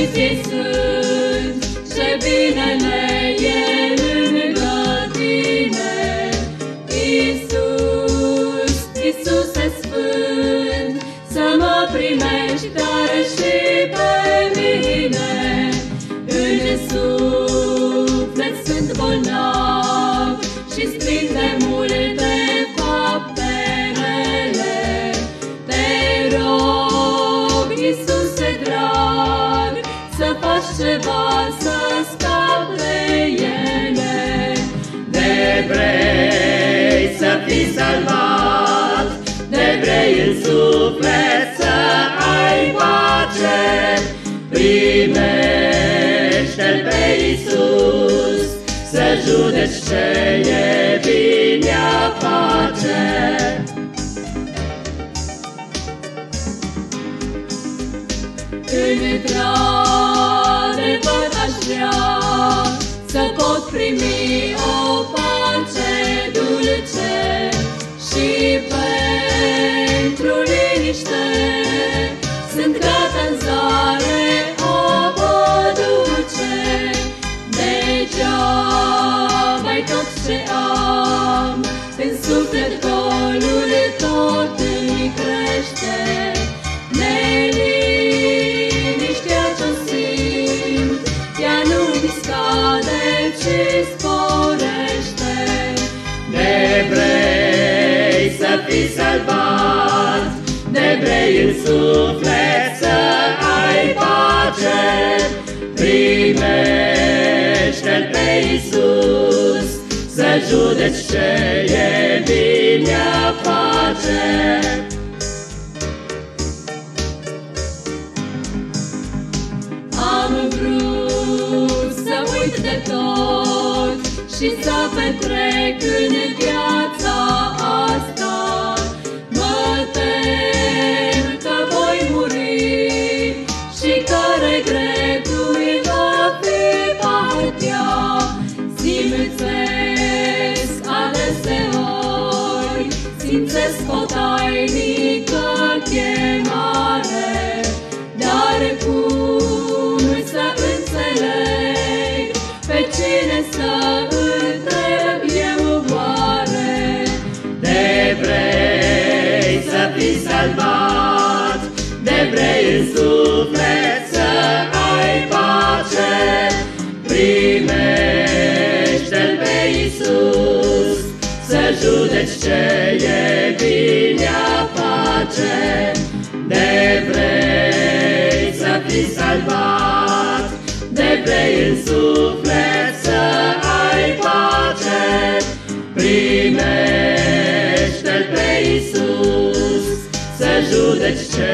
Sfinți ei sunt și binele e lângă tine. Iisus, Iisuse Sfânt, să mă primești tare să faci ceva să scap de ele. De vrei să fii salvat, de vrei în suflet să ai pace, primește-L pe Iisus, să judeci ce e bine a face. Într-adevăr să în suflet să ai pace, primește-L pe Iisus, să judeci ce e bine a face. Am vrut să uit de tot și să petrec în viața vrei să fii salvat, de vrei în suflet să ai pace, primește-L pe Iisus, să judeci ce e bine a face. De vrei să fii salvat, de vrei în suflet Iisus, să